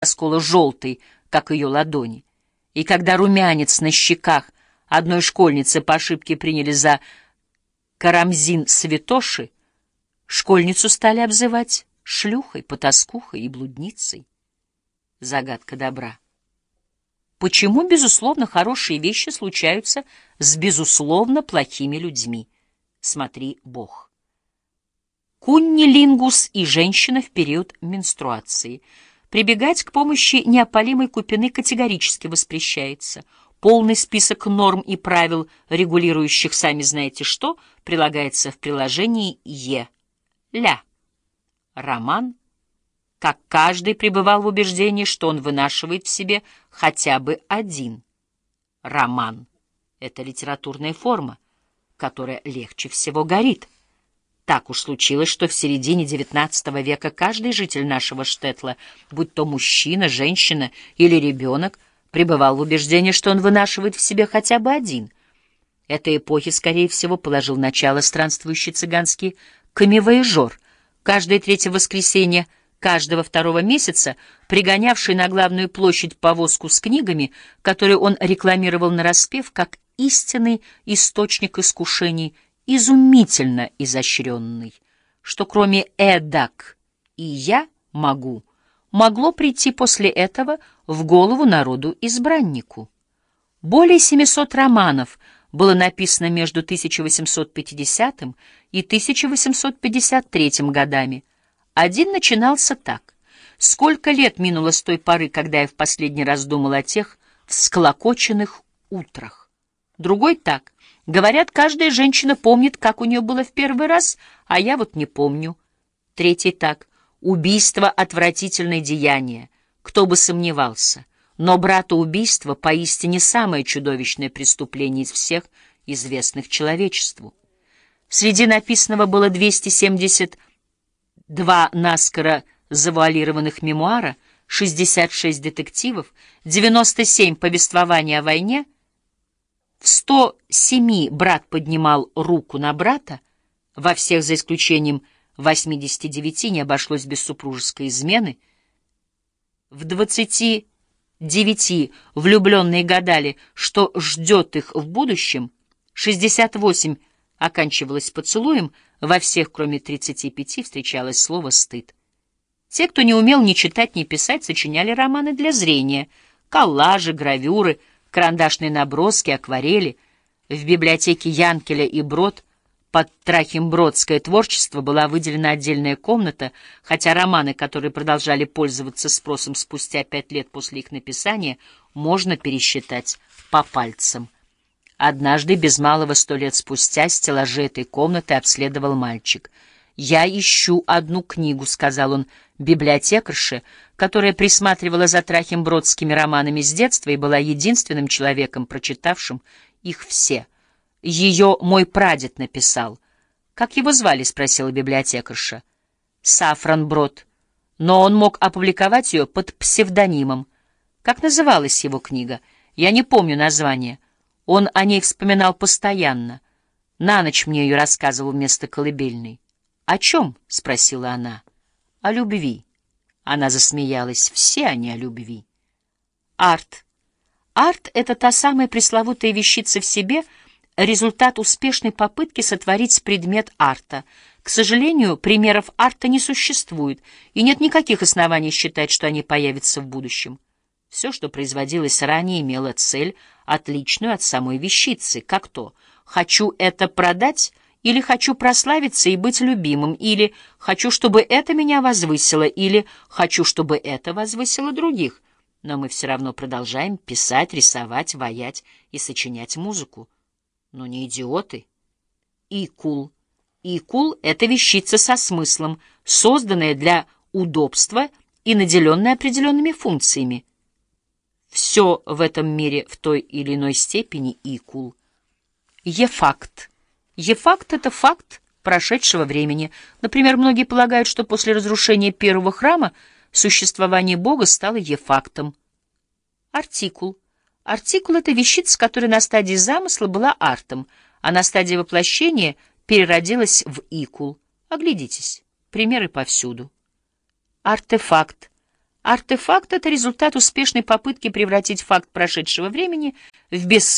оскола желтой, как ее ладони. И когда румянец на щеках одной школьницы по ошибке приняли за карамзин святоши, школьницу стали обзывать шлюхой, потаскухой и блудницей. Загадка добра. Почему, безусловно, хорошие вещи случаются с, безусловно, плохими людьми? Смотри Бог. Куннилингус и женщина в период менструации. Прибегать к помощи неопалимой купины категорически воспрещается. Полный список норм и правил, регулирующих сами знаете что, прилагается в приложении Е. Ля. Роман как каждый пребывал в убеждении, что он вынашивает в себе хотя бы один роман. Это литературная форма, которая легче всего горит. Так уж случилось, что в середине XIX века каждый житель нашего штетла, будь то мужчина, женщина или ребенок, пребывал в убеждении, что он вынашивает в себе хотя бы один. Этой эпохи, скорее всего, положил начало странствующий цыганский камевояжер. Каждое третье воскресенье — каждого второго месяца, пригонявший на главную площадь повозку с книгами, которые он рекламировал нараспев как истинный источник искушений, изумительно изощренный, что кроме «эдак» и «я могу» могло прийти после этого в голову народу-избраннику. Более 700 романов было написано между 1850 и 1853 годами, один начинался так. Сколько лет минуло с той поры, когда я в последний раз думал о тех всклокоченных утрах? Другой так. Говорят, каждая женщина помнит, как у нее было в первый раз, а я вот не помню. Третий так. Убийство — отвратительное деяние. Кто бы сомневался. Но братоубийство поистине самое чудовищное преступление из всех, известных человечеству. Среди написанного было 270 два наскоро завуалированных мемуара, 66 детективов, 97 повествований о войне. В 107 брат поднимал руку на брата, во всех за исключением 89 не обошлось без супружеской измены. В 29 влюбленные гадали, что ждет их в будущем, 68 оканчивалось поцелуем — во всех, кроме 35, встречалось слово «стыд». Те, кто не умел ни читать, ни писать, сочиняли романы для зрения, коллажи, гравюры, карандашные наброски, акварели. В библиотеке Янкеля и Брод под Трахимбродское творчество была выделена отдельная комната, хотя романы, которые продолжали пользоваться спросом спустя пять лет после их написания, можно пересчитать по пальцам. Однажды, без малого сто лет спустя, стеллажи этой комнаты обследовал мальчик. «Я ищу одну книгу», — сказал он библиотекарше, которая присматривала за Трахимбродскими романами с детства и была единственным человеком, прочитавшим их все. «Ее мой прадед написал». «Как его звали?» — спросила библиотекарша. «Сафран Брод. Но он мог опубликовать ее под псевдонимом. Как называлась его книга? Я не помню название». Он о ней вспоминал постоянно. На ночь мне ее рассказывал вместо колыбельной. «О чем?» — спросила она. «О любви». Она засмеялась. «Все они о любви». Арт. Арт — это та самая пресловутая вещица в себе, результат успешной попытки сотворить предмет арта. К сожалению, примеров арта не существует, и нет никаких оснований считать, что они появятся в будущем. Все, что производилось ранее, имело цель, отличную от самой вещицы, как то «хочу это продать» или «хочу прославиться и быть любимым», или «хочу, чтобы это меня возвысило», или «хочу, чтобы это возвысило других». Но мы все равно продолжаем писать, рисовать, ваять и сочинять музыку. Но не идиоты. Икул. Икул — это вещица со смыслом, созданная для удобства и наделенная определенными функциями. Все в этом мире в той или иной степени икул. Ефакт. Ефакт — это факт прошедшего времени. Например, многие полагают, что после разрушения первого храма существование Бога стало ефактом. Артикул. Артикул — это вещица, которая на стадии замысла была артом, а на стадии воплощения переродилась в икул. Оглядитесь, примеры повсюду. Артефакт. Артефакт — это результат успешной попытки превратить факт прошедшего времени в бессмысленность,